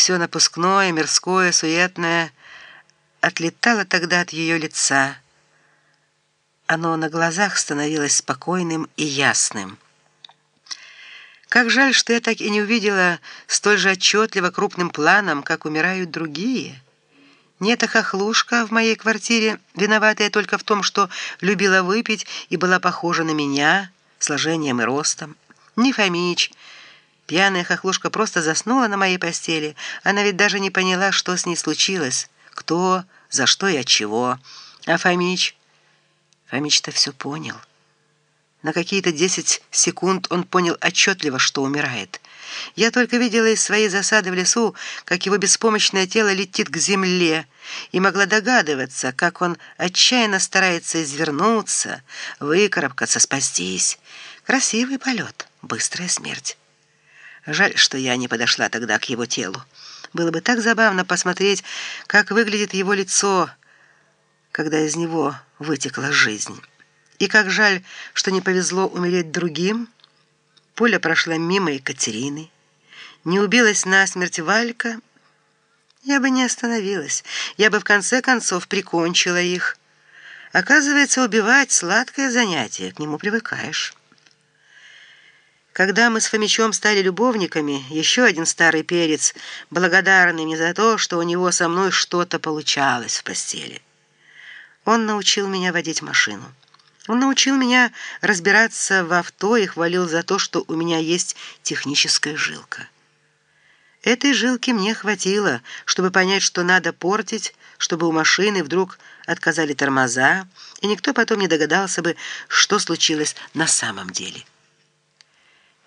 Все напускное, мирское, суетное отлетало тогда от ее лица. Оно на глазах становилось спокойным и ясным. Как жаль, что я так и не увидела столь же отчетливо крупным планом, как умирают другие. Не эта хохлушка в моей квартире, виноватая только в том, что любила выпить и была похожа на меня сложением и ростом. Не Фомич. Пьяная хохлушка просто заснула на моей постели. Она ведь даже не поняла, что с ней случилось, кто, за что и от чего. А Фомич... Фомич-то все понял. На какие-то десять секунд он понял отчетливо, что умирает. Я только видела из своей засады в лесу, как его беспомощное тело летит к земле, и могла догадываться, как он отчаянно старается извернуться, выкарабкаться, спастись. Красивый полет, быстрая смерть. Жаль, что я не подошла тогда к его телу. Было бы так забавно посмотреть, как выглядит его лицо, когда из него вытекла жизнь. И как жаль, что не повезло умереть другим. Поля прошла мимо Екатерины. Не убилась насмерть Валька. Я бы не остановилась. Я бы в конце концов прикончила их. Оказывается, убивать — сладкое занятие, к нему привыкаешь. Когда мы с Фомичом стали любовниками, еще один старый перец, благодарный мне за то, что у него со мной что-то получалось в постели. Он научил меня водить машину. Он научил меня разбираться в авто и хвалил за то, что у меня есть техническая жилка. Этой жилки мне хватило, чтобы понять, что надо портить, чтобы у машины вдруг отказали тормоза, и никто потом не догадался бы, что случилось на самом деле.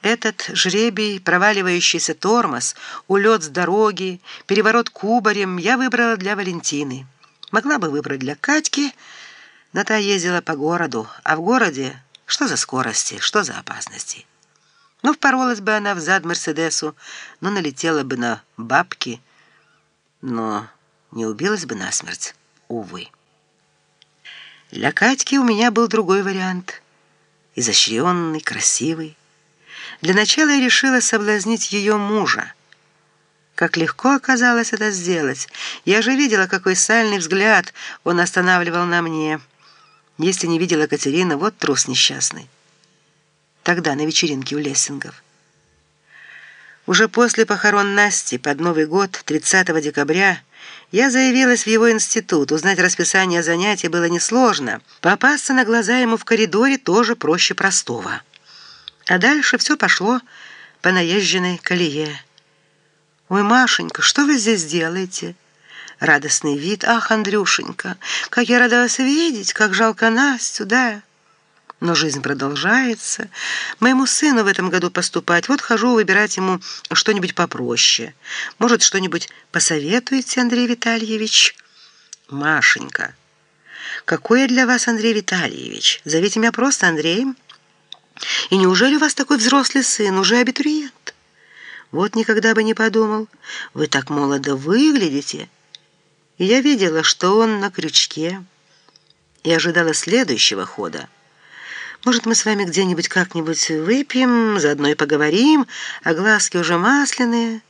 Этот жребий, проваливающийся тормоз, улет с дороги, переворот кубарем я выбрала для Валентины. Могла бы выбрать для Катьки, но та ездила по городу, а в городе что за скорости, что за опасности. Ну, впоролась бы она в зад Мерседесу, ну, налетела бы на бабки, но не убилась бы насмерть, увы. Для Катьки у меня был другой вариант. Изощренный, красивый. Для начала я решила соблазнить ее мужа. Как легко оказалось это сделать. Я же видела, какой сальный взгляд он останавливал на мне. Если не видела Катерина, вот трус несчастный. Тогда на вечеринке у Лессингов. Уже после похорон Насти под Новый год, 30 декабря, я заявилась в его институт. Узнать расписание занятий было несложно. Попасться на глаза ему в коридоре тоже проще простого. А дальше все пошло по наезженной колее. «Ой, Машенька, что вы здесь делаете?» радостный вид. «Ах, Андрюшенька, как я рада вас видеть, как жалко Настю, да!» Но жизнь продолжается. Моему сыну в этом году поступать. Вот хожу выбирать ему что-нибудь попроще. Может, что-нибудь посоветуете, Андрей Витальевич? Машенька. Какой я для вас Андрей Витальевич? Зовите меня просто Андреем. И неужели у вас такой взрослый сын, уже абитуриент? Вот никогда бы не подумал. Вы так молодо выглядите и я видела, что он на крючке, и ожидала следующего хода. Может, мы с вами где-нибудь как-нибудь выпьем, заодно и поговорим, а глазки уже масляные?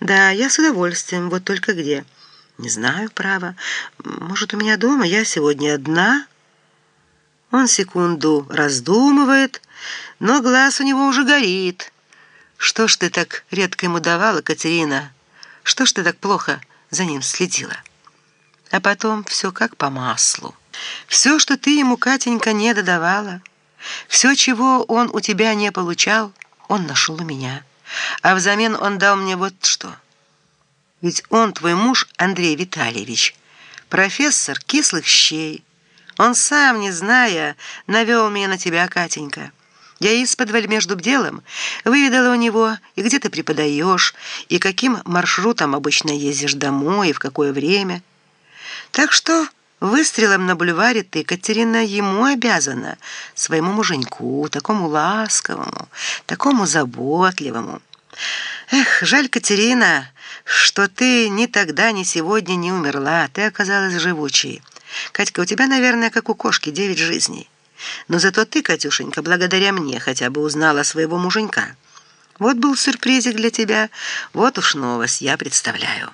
Да, я с удовольствием, вот только где? Не знаю, право. Может, у меня дома, я сегодня одна?» Он секунду раздумывает, но глаз у него уже горит. «Что ж ты так редко ему давала, Катерина? Что ж ты так плохо за ним следила?» а потом все как по маслу. Все, что ты ему, Катенька, не додавала, все, чего он у тебя не получал, он нашел у меня. А взамен он дал мне вот что. Ведь он, твой муж, Андрей Витальевич, профессор кислых щей. Он сам, не зная, навел меня на тебя, Катенька. Я из-под между делом выведала у него, и где ты преподаешь, и каким маршрутом обычно ездишь домой, и в какое время – так что выстрелом на бульваре ты, Катерина, ему обязана, своему муженьку, такому ласковому, такому заботливому. Эх, жаль, Катерина, что ты ни тогда, ни сегодня не умерла, ты оказалась живучей. Катька, у тебя, наверное, как у кошки, девять жизней. Но зато ты, Катюшенька, благодаря мне хотя бы узнала своего муженька. Вот был сюрпризик для тебя, вот уж новость, я представляю».